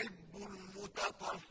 يحب المتطهرين